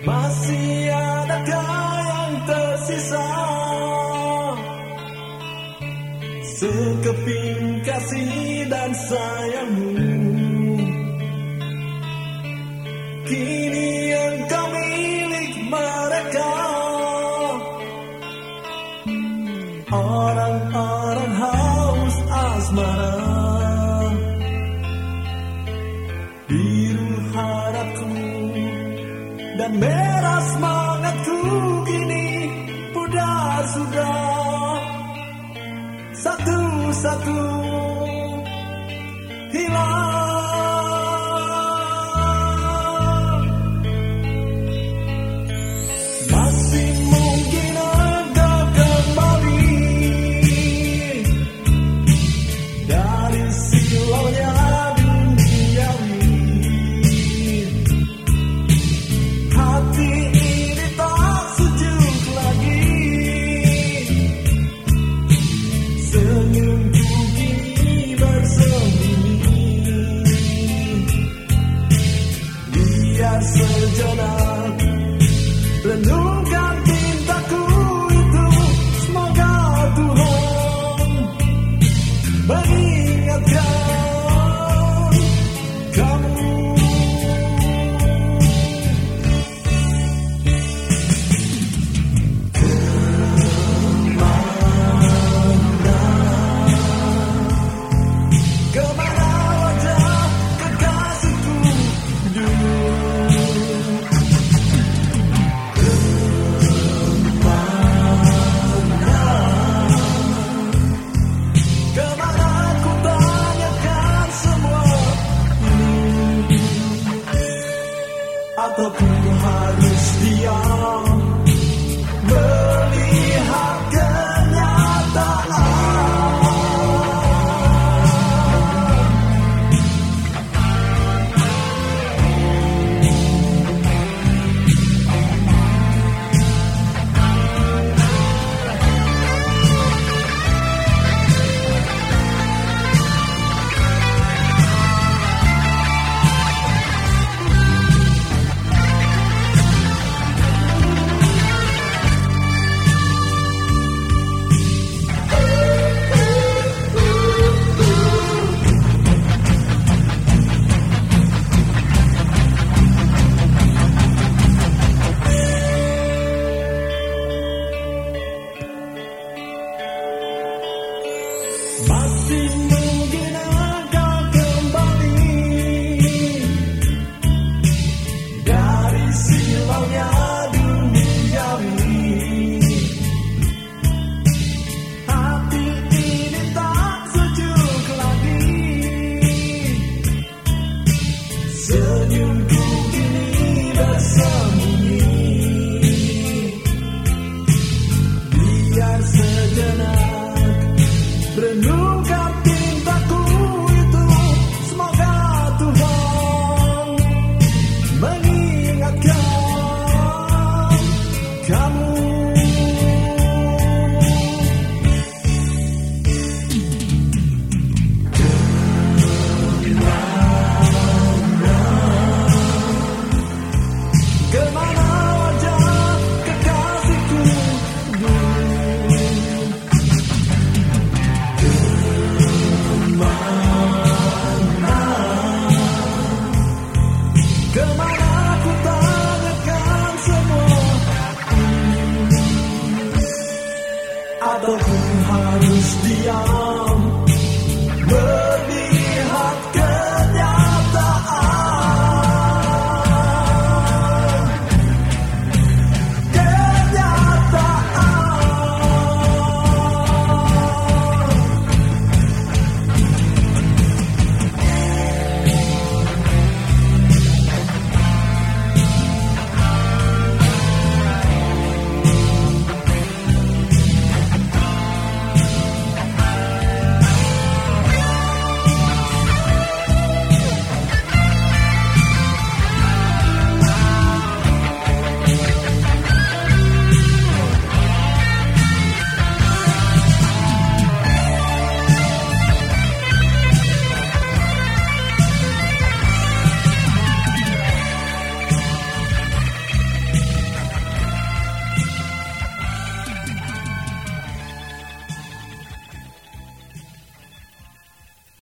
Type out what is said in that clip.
Masih adakah yang tersisa. Sekeping kasih dan sayangmu. Kini engkau milik mereka. Orang-orang haus asmara dan merah semangatku kini pudar sudah. Satu-satu corazón llora.